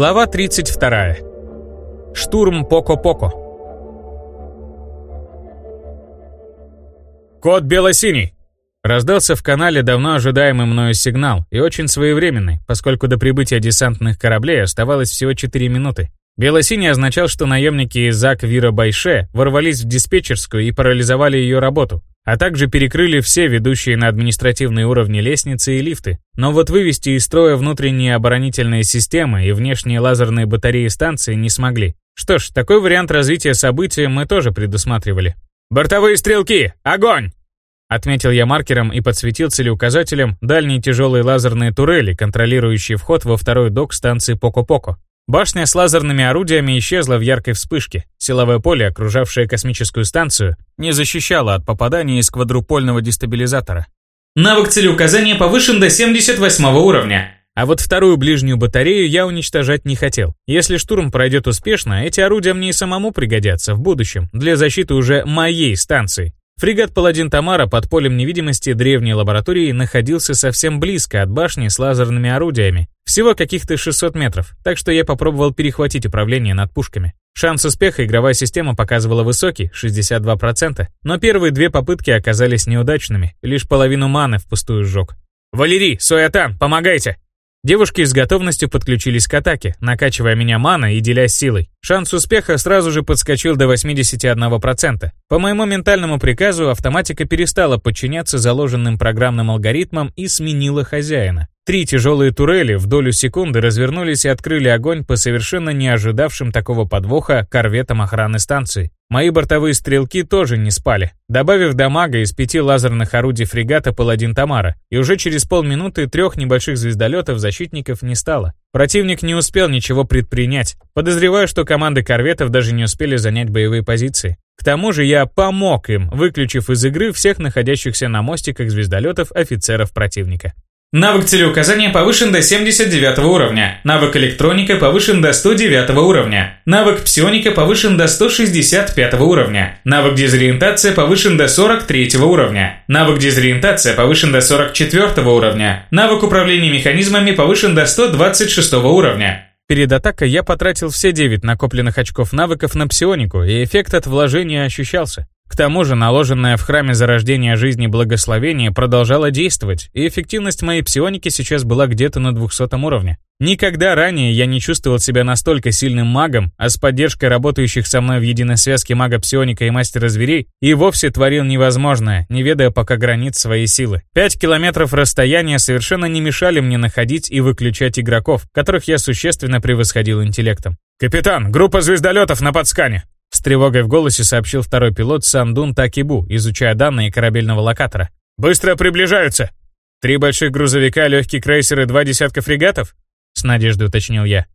Глава 32. Штурм Поко-Поко. «Код бело-синий!» Раздался в канале давно ожидаемый мною сигнал и очень своевременный, поскольку до прибытия десантных кораблей оставалось всего 4 минуты. Белосиний означал, что наемники из ЗАК Вира Байше ворвались в диспетчерскую и парализовали ее работу, а также перекрыли все ведущие на административные уровни лестницы и лифты. Но вот вывести из строя внутренние оборонительные системы и внешние лазерные батареи станции не смогли. Что ж, такой вариант развития событий мы тоже предусматривали. «Бортовые стрелки! Огонь!» Отметил я маркером и подсветил целеуказателем дальние тяжелые лазерные турели, контролирующие вход во второй док станции Поко-Поко. Башня с лазерными орудиями исчезла в яркой вспышке. Силовое поле, окружавшее космическую станцию, не защищало от попадания из квадрупольного дестабилизатора. Навык целеуказания повышен до 78 уровня. А вот вторую ближнюю батарею я уничтожать не хотел. Если штурм пройдет успешно, эти орудия мне и самому пригодятся в будущем для защиты уже моей станции. Фрегат «Паладин Тамара» под полем невидимости древней лаборатории находился совсем близко от башни с лазерными орудиями, всего каких-то 600 метров, так что я попробовал перехватить управление над пушками. Шанс успеха игровая система показывала высокий, 62%, но первые две попытки оказались неудачными, лишь половину маны впустую сжег. «Валерий, Суэтан, помогайте!» Девушки с готовностью подключились к атаке, накачивая меня маной и делясь силой. Шанс успеха сразу же подскочил до 81%. По моему ментальному приказу автоматика перестала подчиняться заложенным программным алгоритмам и сменила хозяина. Три тяжелые турели в долю секунды развернулись и открыли огонь по совершенно не ожидавшим такого подвоха корветам охраны станции. Мои бортовые стрелки тоже не спали, добавив дамага из пяти лазерных орудий фрегата «Паладин Тамара», и уже через полминуты трех небольших звездолетов защитников не стало. Противник не успел ничего предпринять. Подозреваю, что команды корветов даже не успели занять боевые позиции. К тому же я помог им, выключив из игры всех находящихся на мостиках звездолетов офицеров противника. Навык целеуказания повышен до 79 уровня. Навык электроника повышен до 109 уровня. Навык псионика повышен до 165 уровня. Навык дезориентация повышен до 43 уровня. Навык дезориентация повышен до 44 уровня. Навык управления механизмами повышен до 126 уровня. Перед атакой я потратил все 9 накопленных очков навыков на псионику, и эффект от вложения ощущался. К тому же наложенное в храме зарождения жизни благословение продолжало действовать, и эффективность моей псионики сейчас была где-то на 200 уровне. Никогда ранее я не чувствовал себя настолько сильным магом, а с поддержкой работающих со мной в единой связке мага-псионика и мастера зверей и вовсе творил невозможное, не ведая пока границ своей силы. Пять километров расстояния совершенно не мешали мне находить и выключать игроков, которых я существенно превосходил интеллектом. «Капитан, группа звездолетов на подскане!» С тревогой в голосе сообщил второй пилот Сандун Такибу, изучая данные корабельного локатора. «Быстро приближаются!» «Три больших грузовика, легкий крейсер и два десятка фрегатов?» С надеждой уточнил я.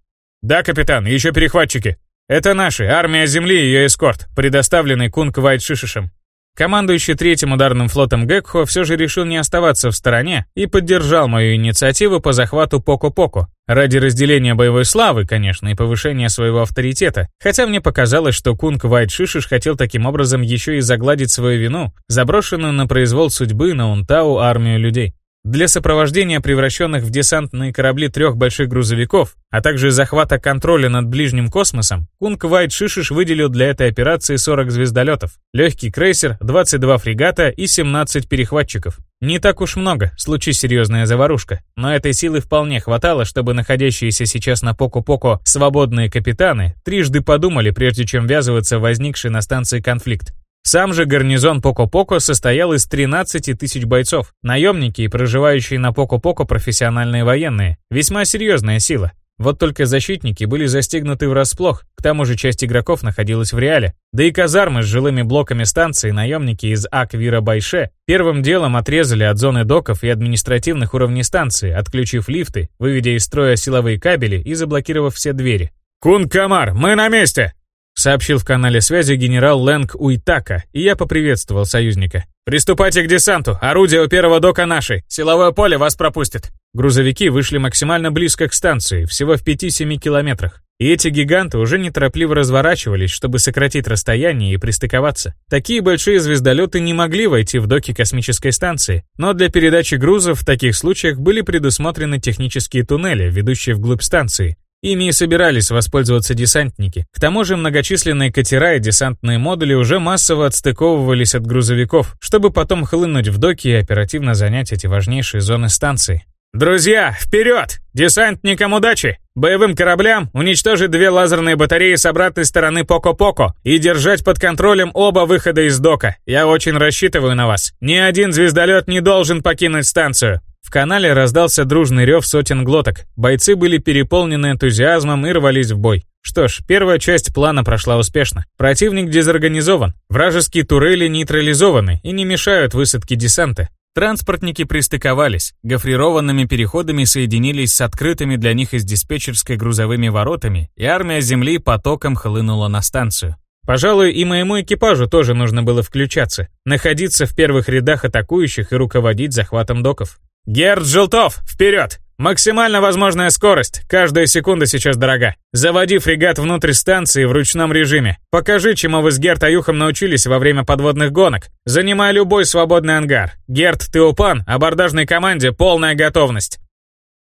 «Да, капитан, еще перехватчики. Это наши, армия Земли и ее эскорт, предоставленный Кунг Вайт Шишишем. Командующий третьим ударным флотом Гекхо все же решил не оставаться в стороне и поддержал мою инициативу по захвату Поко-Поко. Ради разделения боевой славы, конечно, и повышения своего авторитета. Хотя мне показалось, что Кунг Вайт Шишиш хотел таким образом еще и загладить свою вину, за брошенную на произвол судьбы на Унтау армию людей. Для сопровождения превращенных в десантные корабли трех больших грузовиков, а также захвата контроля над ближним космосом, Кунг Вайт Шишиш выделил для этой операции 40 звездолетов, легкий крейсер, 22 фрегата и 17 перехватчиков. Не так уж много, случись серьезная заварушка, но этой силы вполне хватало, чтобы находящиеся сейчас на Поко-Поко свободные капитаны трижды подумали, прежде чем ввязываться в возникший на станции конфликт. Сам же гарнизон Поко-Поко состоял из 13 тысяч бойцов, наемники и проживающие на Поко-Поко профессиональные военные. Весьма серьезная сила. Вот только защитники были застигнуты врасплох, к тому же часть игроков находилась в реале. Да и казармы с жилыми блоками станции наемники из Аквира Байше первым делом отрезали от зоны доков и административных уровней станции, отключив лифты, выведя из строя силовые кабели и заблокировав все двери. «Кун Камар, мы на месте!» Сообщил в канале связи генерал Лэнг Уитака, и я поприветствовал союзника. «Приступайте к десанту! Орудие у первого дока нашей! Силовое поле вас пропустит!» Грузовики вышли максимально близко к станции, всего в 5-7 километрах. И эти гиганты уже неторопливо разворачивались, чтобы сократить расстояние и пристыковаться. Такие большие звездолеты не могли войти в доки космической станции, но для передачи грузов в таких случаях были предусмотрены технические туннели, ведущие вглубь станции, Ими и собирались воспользоваться десантники. К тому же многочисленные катера и десантные модули уже массово отстыковывались от грузовиков, чтобы потом хлынуть в доки и оперативно занять эти важнейшие зоны станции. «Друзья, вперед! Десантникам удачи! Боевым кораблям уничтожить две лазерные батареи с обратной стороны Поко-Поко и держать под контролем оба выхода из дока. Я очень рассчитываю на вас. Ни один звездолет не должен покинуть станцию». В канале раздался дружный рев сотен глоток. Бойцы были переполнены энтузиазмом и рвались в бой. Что ж, первая часть плана прошла успешно. Противник дезорганизован, вражеские турели нейтрализованы и не мешают высадке десанта. Транспортники пристыковались, гофрированными переходами соединились с открытыми для них из диспетчерской грузовыми воротами, и армия Земли потоком хлынула на станцию. Пожалуй, и моему экипажу тоже нужно было включаться, находиться в первых рядах атакующих и руководить захватом доков. «Герд Желтов, вперед! Максимально возможная скорость, каждая секунда сейчас дорога. Заводи фрегат внутрь станции в ручном режиме. Покажи, чему вы с Герт Аюхом научились во время подводных гонок. Занимай любой свободный ангар. Герт Теопан, абордажной команде полная готовность.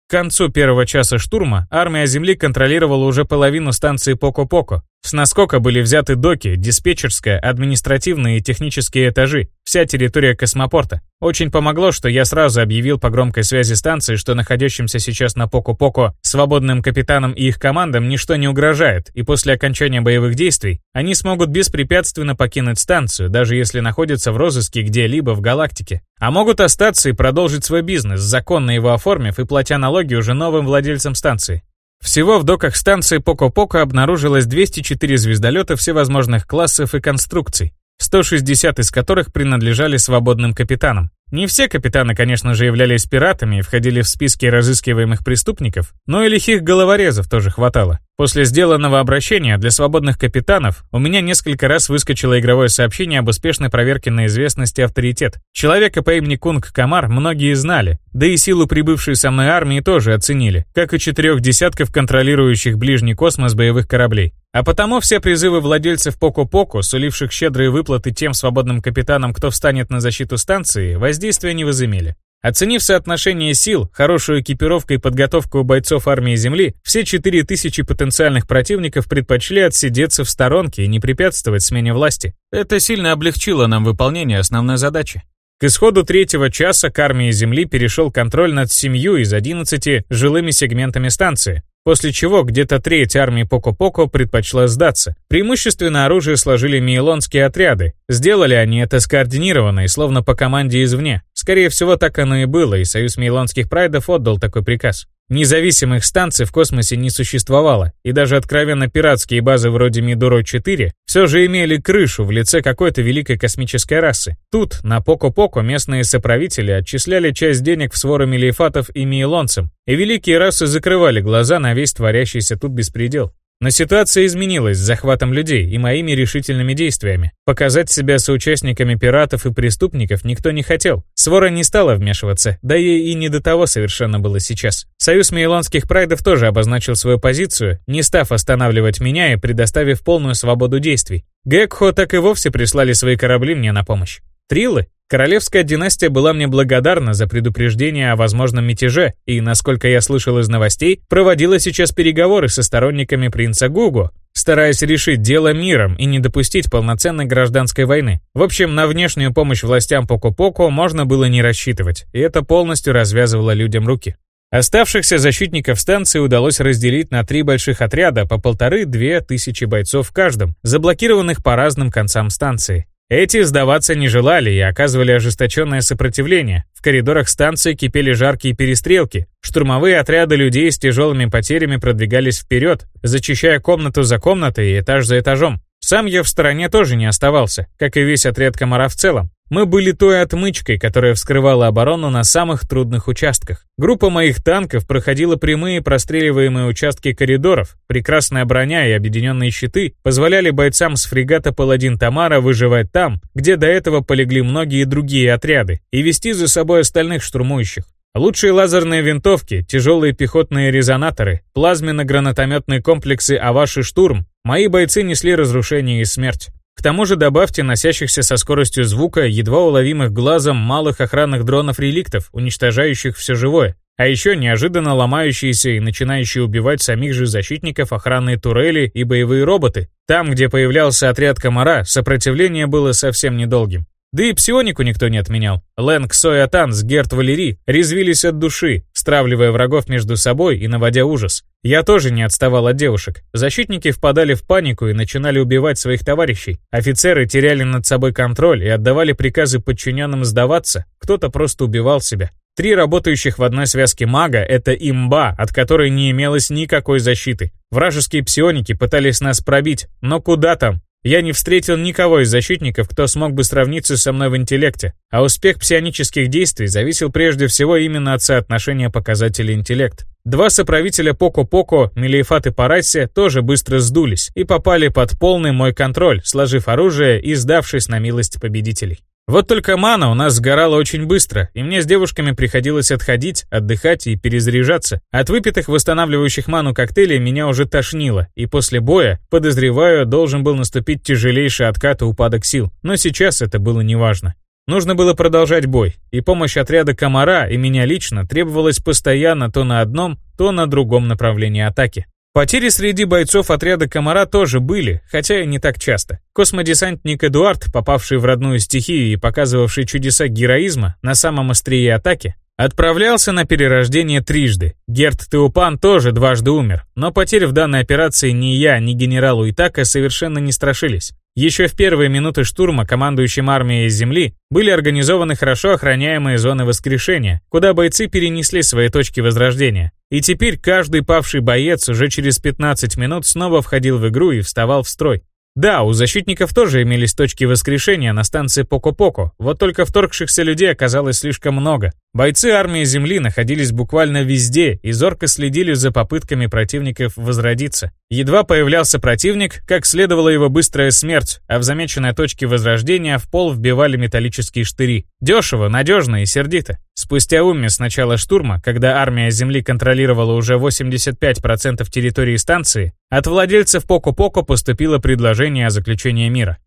К концу первого часа штурма армия Земли контролировала уже половину станции Поко-Поко. С наскока были взяты доки, диспетчерская, административные и технические этажи, вся территория космопорта. Очень помогло, что я сразу объявил по громкой связи станции, что находящимся сейчас на Поко-Поко свободным капитанам и их командам ничто не угрожает, и после окончания боевых действий они смогут беспрепятственно покинуть станцию, даже если находятся в розыске где-либо в галактике. А могут остаться и продолжить свой бизнес, законно его оформив и платя налоги уже новым владельцам станции. Всего в доках станции Поко-Поко обнаружилось 204 звездолета всевозможных классов и конструкций, 160 из которых принадлежали свободным капитанам. Не все капитаны, конечно же, являлись пиратами и входили в списки разыскиваемых преступников, но и лихих головорезов тоже хватало. После сделанного обращения для свободных капитанов у меня несколько раз выскочило игровое сообщение об успешной проверке на известность и авторитет. Человека по имени Кунг Камар многие знали, да и силу прибывшей со мной армии тоже оценили, как и четырех десятков контролирующих ближний космос боевых кораблей. А потому все призывы владельцев Поко-Поко, суливших щедрые выплаты тем свободным капитанам, кто встанет на защиту станции, воздействия не возымели. Оценив соотношение сил, хорошую экипировку и подготовку у бойцов армии Земли, все 4000 потенциальных противников предпочли отсидеться в сторонке и не препятствовать смене власти. Это сильно облегчило нам выполнение основной задачи. К исходу третьего часа к армии Земли перешел контроль над семью из 11 жилыми сегментами станции, после чего где-то треть армии Поко-Поко предпочла сдаться. Преимущественно оружие сложили мейлонские отряды. Сделали они это скоординированно и словно по команде извне. Скорее всего, так оно и было, и Союз мейлонских прайдов отдал такой приказ. Независимых станций в космосе не существовало, и даже откровенно пиратские базы вроде Мидуро-4 все же имели крышу в лице какой-то великой космической расы. Тут, на Поко-Поко, местные соправители отчисляли часть денег в своры мелиефатов и мейлонцам, и великие расы закрывали глаза на весь творящийся тут беспредел. Но ситуация изменилась с захватом людей и моими решительными действиями. Показать себя соучастниками пиратов и преступников никто не хотел. Свора не стала вмешиваться, да ей и не до того совершенно было сейчас. Союз мейлонских прайдов тоже обозначил свою позицию, не став останавливать меня и предоставив полную свободу действий. Гекхо так и вовсе прислали свои корабли мне на помощь. Трилы? Королевская династия была мне благодарна за предупреждение о возможном мятеже и, насколько я слышал из новостей, проводила сейчас переговоры со сторонниками принца Гугу, стараясь решить дело миром и не допустить полноценной гражданской войны. В общем, на внешнюю помощь властям Поко-Поко можно было не рассчитывать, и это полностью развязывало людям руки. Оставшихся защитников станции удалось разделить на три больших отряда по полторы-две тысячи бойцов в каждом, заблокированных по разным концам станции. Эти сдаваться не желали и оказывали ожесточенное сопротивление. В коридорах станции кипели жаркие перестрелки. Штурмовые отряды людей с тяжелыми потерями продвигались вперед, зачищая комнату за комнатой и этаж за этажом. Сам я в стороне тоже не оставался, как и весь отряд комара в целом. Мы были той отмычкой, которая вскрывала оборону на самых трудных участках. Группа моих танков проходила прямые простреливаемые участки коридоров. Прекрасная броня и объединенные щиты позволяли бойцам с фрегата «Паладин Тамара» выживать там, где до этого полегли многие другие отряды, и вести за собой остальных штурмующих. Лучшие лазерные винтовки, тяжелые пехотные резонаторы, плазменно-гранатометные комплексы «Аваш» и «Штурм» мои бойцы несли разрушение и смерть. К тому же добавьте носящихся со скоростью звука едва уловимых глазом малых охранных дронов-реликтов, уничтожающих все живое. А еще неожиданно ломающиеся и начинающие убивать самих же защитников охранные турели и боевые роботы. Там, где появлялся отряд комара, сопротивление было совсем недолгим. Да и псионику никто не отменял. Лэнг Соятан с Герт Валери резвились от души, стравливая врагов между собой и наводя ужас. Я тоже не отставал от девушек. Защитники впадали в панику и начинали убивать своих товарищей. Офицеры теряли над собой контроль и отдавали приказы подчиненным сдаваться. Кто-то просто убивал себя. Три работающих в одной связке мага — это имба, от которой не имелось никакой защиты. Вражеские псионики пытались нас пробить, но куда там? Я не встретил никого из защитников, кто смог бы сравниться со мной в интеллекте, а успех псионических действий зависел прежде всего именно от соотношения показателей интеллект. Два соправителя Поко-Поко, Мелиефат и Парасия, тоже быстро сдулись и попали под полный мой контроль, сложив оружие и сдавшись на милость победителей. Вот только мана у нас сгорала очень быстро, и мне с девушками приходилось отходить, отдыхать и перезаряжаться. От выпитых восстанавливающих ману коктейлей меня уже тошнило, и после боя, подозреваю, должен был наступить тяжелейший откат и упадок сил. Но сейчас это было неважно. Нужно было продолжать бой, и помощь отряда Комара и меня лично требовалась постоянно то на одном, то на другом направлении атаки. Потери среди бойцов отряда Комара тоже были, хотя и не так часто. Космодесантник Эдуард, попавший в родную стихию и показывавший чудеса героизма на самом острие атаки, отправлялся на перерождение трижды. Герт Теупан тоже дважды умер, но потерь в данной операции ни я, ни генерал Уитака совершенно не страшились. Еще в первые минуты штурма командующим армией Земли были организованы хорошо охраняемые зоны воскрешения, куда бойцы перенесли свои точки возрождения. И теперь каждый павший боец уже через 15 минут снова входил в игру и вставал в строй. Да, у защитников тоже имелись точки воскрешения на станции Поко-Поко, вот только вторгшихся людей оказалось слишком много. Бойцы армии Земли находились буквально везде и зорко следили за попытками противников возродиться. Едва появлялся противник, как следовала его быстрая смерть, а в замеченной точке возрождения в пол вбивали металлические штыри. Дешево, надежно и сердито. Спустя уме с начала штурма, когда армия Земли контролировала уже 85% территории станции, от владельцев Поко-Поко поступило предложение о заключении мира.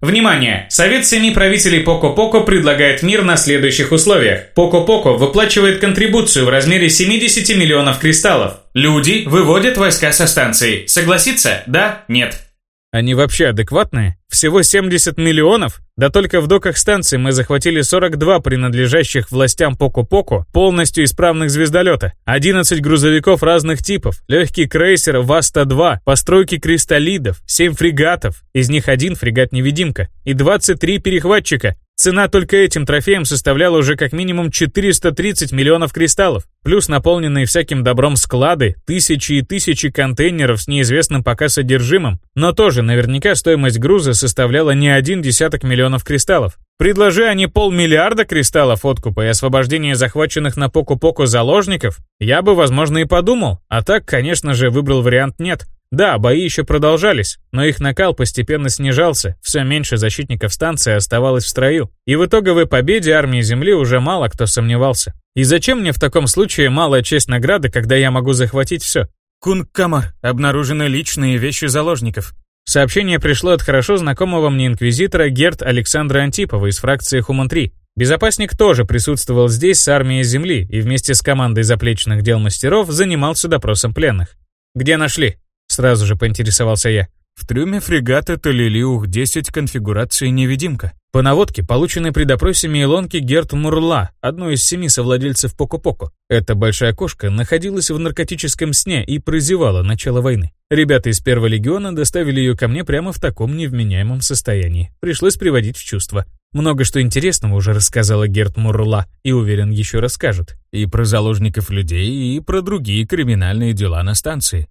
Внимание! Совет семи правителей Поко-Поко предлагает мир на следующих условиях. Поко-Поко выплачивает контрибуцию в размере 70 миллионов кристаллов. Люди выводят войска со станции. Согласиться? Да? Нет? Они вообще адекватные? Всего 70 миллионов? Да только в доках станции мы захватили 42 принадлежащих властям Поко-Поко полностью исправных звездолета, 11 грузовиков разных типов, легкий крейсер Васта-2, постройки кристаллидов, 7 фрегатов, из них один фрегат-невидимка, и 23 перехватчика, Цена только этим трофеем составляла уже как минимум 430 миллионов кристаллов, плюс наполненные всяким добром склады, тысячи и тысячи контейнеров с неизвестным пока содержимым, но тоже наверняка стоимость груза составляла не один десяток миллионов кристаллов. Предложи они полмиллиарда кристаллов откупа и освобождения захваченных на Поку-Поку заложников, я бы, возможно, и подумал, а так, конечно же, выбрал вариант нет. Да, бои еще продолжались, но их накал постепенно снижался, все меньше защитников станции оставалось в строю, и в итоговой победе армии Земли уже мало кто сомневался. И зачем мне в таком случае малая честь награды, когда я могу захватить все? Кунг-Камар, обнаружены личные вещи заложников. Сообщение пришло от хорошо знакомого мне инквизитора Герт Александра Антипова из фракции Хуман-3. Безопасник тоже присутствовал здесь с армией Земли и вместе с командой заплечных дел мастеров занимался допросом пленных. «Где нашли?» Сразу же поинтересовался я. В трюме фрегата Толилиух-10 конфигурации невидимка. По наводке, полученной при допросе Мейлонки Герт Мурла, одной из семи совладельцев Поко-Поко. Эта большая кошка находилась в наркотическом сне и прозевала начало войны. Ребята из Первого легиона доставили ее ко мне прямо в таком невменяемом состоянии. Пришлось приводить в чувство. Много что интересного уже рассказала Герт Мурла, и уверен, еще расскажет. И про заложников людей, и про другие криминальные дела на станции.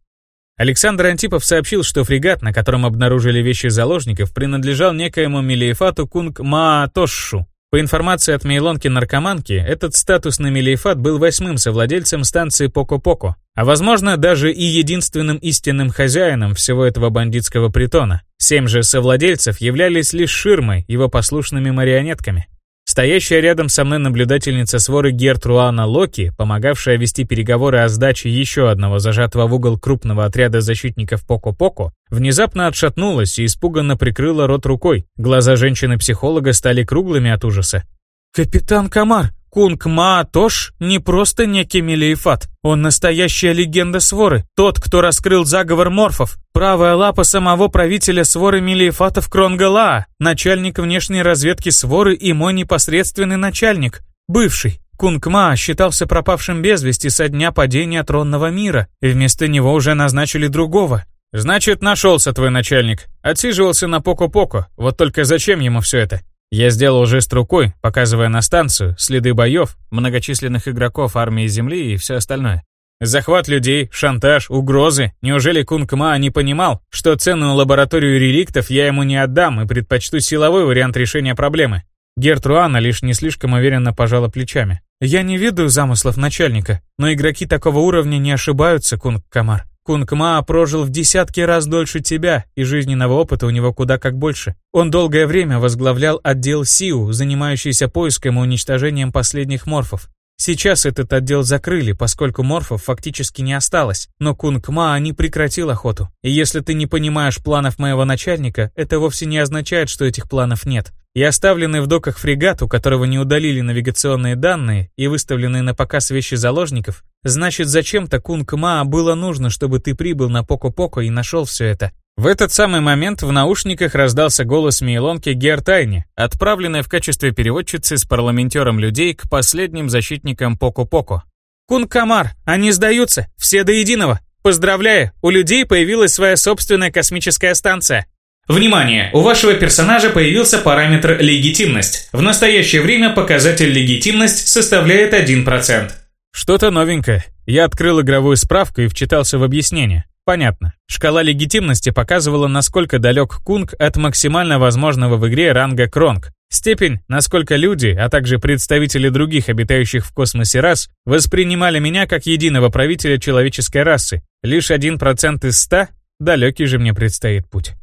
Александр Антипов сообщил, что фрегат, на котором обнаружили вещи заложников, принадлежал некоему Мелиефату Кунг Маатошшу. По информации от Мейлонки-наркоманки, этот статусный Мелиефат был восьмым совладельцем станции Поко-Поко, а возможно даже и единственным истинным хозяином всего этого бандитского притона. Семь же совладельцев являлись лишь ширмой, его послушными марионетками. Стоящая рядом со мной наблюдательница своры Гертруана Локи, помогавшая вести переговоры о сдаче еще одного зажатого в угол крупного отряда защитников Поко-Поко, внезапно отшатнулась и испуганно прикрыла рот рукой. Глаза женщины-психолога стали круглыми от ужаса. «Капитан Камар, Кунг Ма Тош не просто некий Мелиефат. Он настоящая легенда своры. Тот, кто раскрыл заговор морфов. Правая лапа самого правителя своры Мелиефатов Кронгала, начальник внешней разведки своры и мой непосредственный начальник. Бывший. Кунг Ма считался пропавшим без вести со дня падения тронного мира, и вместо него уже назначили другого. «Значит, нашелся твой начальник. Отсиживался на Поко-Поко. Вот только зачем ему все это?» Я сделал жест рукой, показывая на станцию, следы боев, многочисленных игроков армии Земли и все остальное. Захват людей, шантаж, угрозы. Неужели Кунг Ма не понимал, что ценную лабораторию реликтов я ему не отдам и предпочту силовой вариант решения проблемы? Гертруана лишь не слишком уверенно пожала плечами. «Я не ведаю замыслов начальника, но игроки такого уровня не ошибаются, Кунг Камар. Кунг-Ма прожил в десятки раз дольше тебя, и жизненного опыта у него куда как больше. Он долгое время возглавлял отдел СИУ, занимающийся поиском и уничтожением последних морфов. Сейчас этот отдел закрыли, поскольку морфов фактически не осталось, но Кунг-Ма не прекратил охоту. И если ты не понимаешь планов моего начальника, это вовсе не означает, что этих планов нет и оставленный в доках фрегат, у которого не удалили навигационные данные и выставленные на показ вещи заложников, значит зачем-то Кунг Ма было нужно, чтобы ты прибыл на Поко-Поко и нашел все это. В этот самый момент в наушниках раздался голос Мейлонки Гертайни, отправленной в качестве переводчицы с парламентером людей к последним защитникам Поко-Поко. «Кунг Камар, они сдаются, все до единого. Поздравляю, у людей появилась своя собственная космическая станция. Внимание! У вашего персонажа появился параметр «Легитимность». В настоящее время показатель «Легитимность» составляет 1%. Что-то новенькое. Я открыл игровую справку и вчитался в объяснение. Понятно. Шкала легитимности показывала, насколько далек Кунг от максимально возможного в игре ранга Кронг. Степень, насколько люди, а также представители других обитающих в космосе рас, воспринимали меня как единого правителя человеческой расы. Лишь 1% из 100, далекий же мне предстоит путь.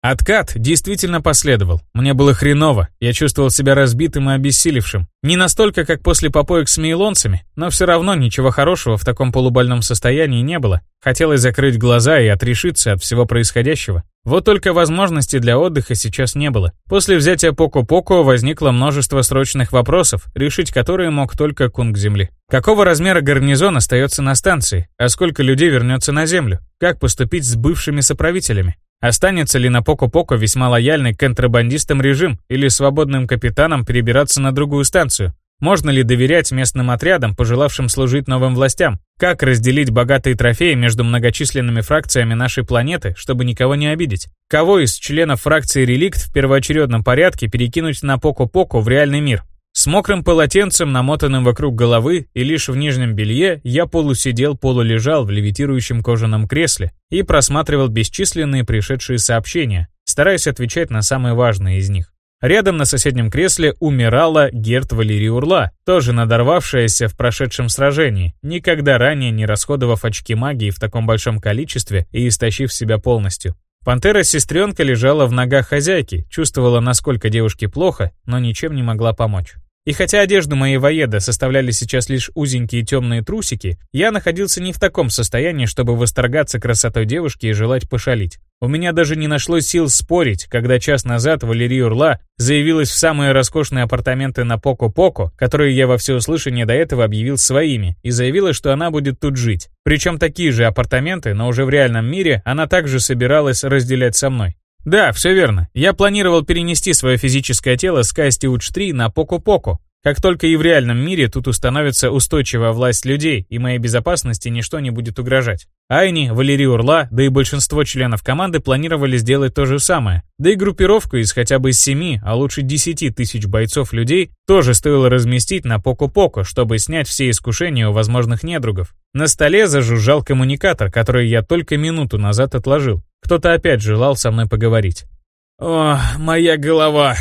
Откат действительно последовал. Мне было хреново, я чувствовал себя разбитым и обессилевшим. Не настолько, как после попоек с мейлонцами, но все равно ничего хорошего в таком полубольном состоянии не было. Хотелось закрыть глаза и отрешиться от всего происходящего. Вот только возможности для отдыха сейчас не было. После взятия Поко-Поко возникло множество срочных вопросов, решить которые мог только Кунг Земли. Какого размера гарнизон остается на станции? А сколько людей вернется на Землю? Как поступить с бывшими соправителями? Останется ли на Поко-Поко весьма лояльный к контрабандистам режим или свободным капитанам перебираться на другую станцию? Можно ли доверять местным отрядам, пожелавшим служить новым властям? Как разделить богатые трофеи между многочисленными фракциями нашей планеты, чтобы никого не обидеть? Кого из членов фракции Реликт в первоочередном порядке перекинуть на Поко-Поко в реальный мир? С мокрым полотенцем, намотанным вокруг головы, и лишь в нижнем белье я полусидел, полулежал в левитирующем кожаном кресле и просматривал бесчисленные пришедшие сообщения, стараясь отвечать на самые важные из них. Рядом на соседнем кресле умирала Герт Валерий Урла, тоже надорвавшаяся в прошедшем сражении, никогда ранее не расходовав очки магии в таком большом количестве и истощив себя полностью. Пантера-сестренка лежала в ногах хозяйки, чувствовала, насколько девушке плохо, но ничем не могла помочь. И хотя одежду моей воеда составляли сейчас лишь узенькие темные трусики, я находился не в таком состоянии, чтобы восторгаться красотой девушки и желать пошалить. У меня даже не нашлось сил спорить, когда час назад Валерия Урла заявилась в самые роскошные апартаменты на Поко-Поко, которые я во всеуслышание до этого объявил своими, и заявила, что она будет тут жить. Причем такие же апартаменты, но уже в реальном мире, она также собиралась разделять со мной. Да, все верно. Я планировал перенести свое физическое тело с Касти Уч-3 на Поко-Поко, как только и в реальном мире тут установится устойчивая власть людей, и моей безопасности ничто не будет угрожать. Айни, Валерий Урла, да и большинство членов команды планировали сделать то же самое. Да и группировку из хотя бы 7, а лучше 10 тысяч бойцов людей тоже стоило разместить на Поко-Поко, чтобы снять все искушения у возможных недругов. На столе зажужжал коммуникатор, который я только минуту назад отложил. Кто-то опять желал со мной поговорить. «О, моя голова!»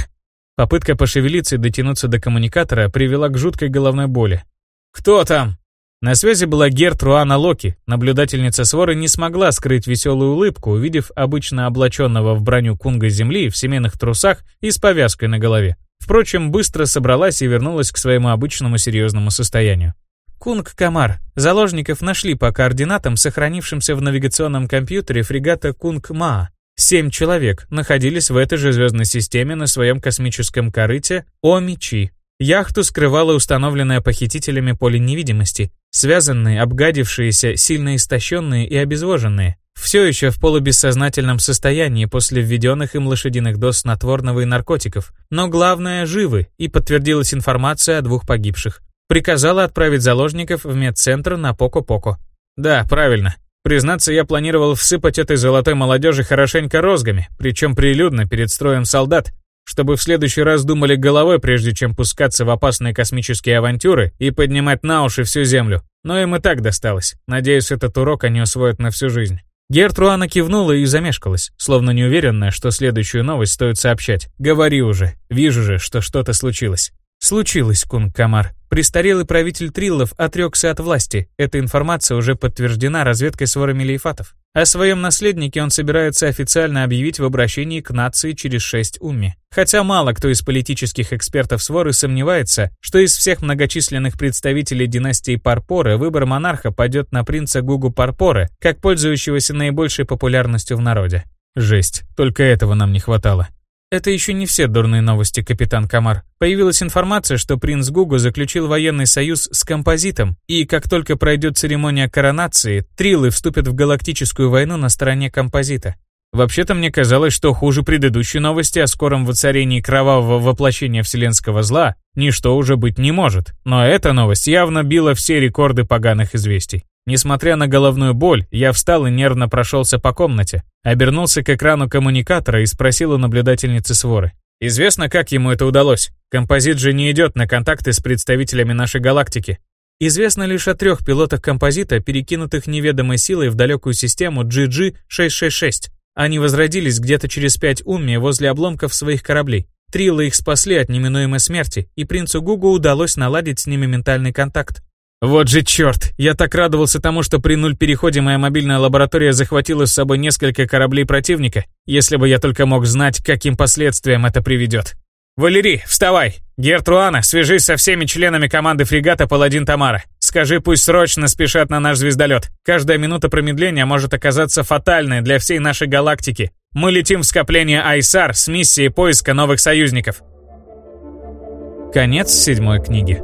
Попытка пошевелиться и дотянуться до коммуникатора привела к жуткой головной боли. «Кто там?» На связи была Герт Руана Локи. Наблюдательница своры не смогла скрыть веселую улыбку, увидев обычно облаченного в броню кунга земли в семейных трусах и с повязкой на голове. Впрочем, быстро собралась и вернулась к своему обычному серьезному состоянию. Кунг Камар. Заложников нашли по координатам, сохранившимся в навигационном компьютере фрегата Кунг Маа. Семь человек находились в этой же звездной системе на своем космическом корыте Омичи. Яхту скрывало установленное похитителями поле невидимости, связанные, обгадившиеся, сильно истощенные и обезвоженные, все еще в полубессознательном состоянии после введенных им лошадиных доз снотворного и наркотиков, но главное – живы, и подтвердилась информация о двух погибших. Приказала отправить заложников в медцентр на Поко-Поко. Да, правильно. Признаться, я планировал всыпать этой золотой молодежи хорошенько розгами, причем прилюдно перед строем солдат, чтобы в следующий раз думали головой, прежде чем пускаться в опасные космические авантюры и поднимать на уши всю Землю. Но им и так досталось. Надеюсь, этот урок они усвоят на всю жизнь. Гертруана кивнула и замешкалась, словно неуверенная, что следующую новость стоит сообщать. «Говори уже. Вижу же, что что-то случилось». Случилось, Кунг Камар. Престарелый правитель Триллов отрекся от власти. Эта информация уже подтверждена разведкой своры Мелиефатов. О своем наследнике он собирается официально объявить в обращении к нации через шесть умми. Хотя мало кто из политических экспертов своры сомневается, что из всех многочисленных представителей династии Парпоры выбор монарха пойдет на принца Гугу Парпоры, как пользующегося наибольшей популярностью в народе. Жесть, только этого нам не хватало. Это еще не все дурные новости, капитан Камар. Появилась информация, что принц Гугу заключил военный союз с композитом, и как только пройдет церемония коронации, триллы вступят в галактическую войну на стороне композита. Вообще-то мне казалось, что хуже предыдущей новости о скором воцарении кровавого воплощения вселенского зла ничто уже быть не может, но эта новость явно била все рекорды поганых известий. Несмотря на головную боль, я встал и нервно прошелся по комнате, обернулся к экрану коммуникатора и спросил у наблюдательницы своры. «Известно, как ему это удалось? Композит же не идет на контакты с представителями нашей галактики. Известно лишь о трех пилотах композита, перекинутых неведомой силой в далекую систему GG-666. Они возродились где-то через пять умми возле обломков своих кораблей. Трилы их спасли от неминуемой смерти, и принцу Гугу удалось наладить с ними ментальный контакт. Вот же черт! Я так радовался тому, что при нуль-переходе моя мобильная лаборатория захватила с собой несколько кораблей противника, если бы я только мог знать, каким последствиям это приведет. «Валерий, вставай! Гертруана, свяжись со всеми членами команды фрегата «Паладин Тамара». Скажи, пусть срочно спешат на наш звездолет. Каждая минута промедления может оказаться фатальной для всей нашей галактики. Мы летим в скопление Айсар с миссией поиска новых союзников». Конец седьмой книги.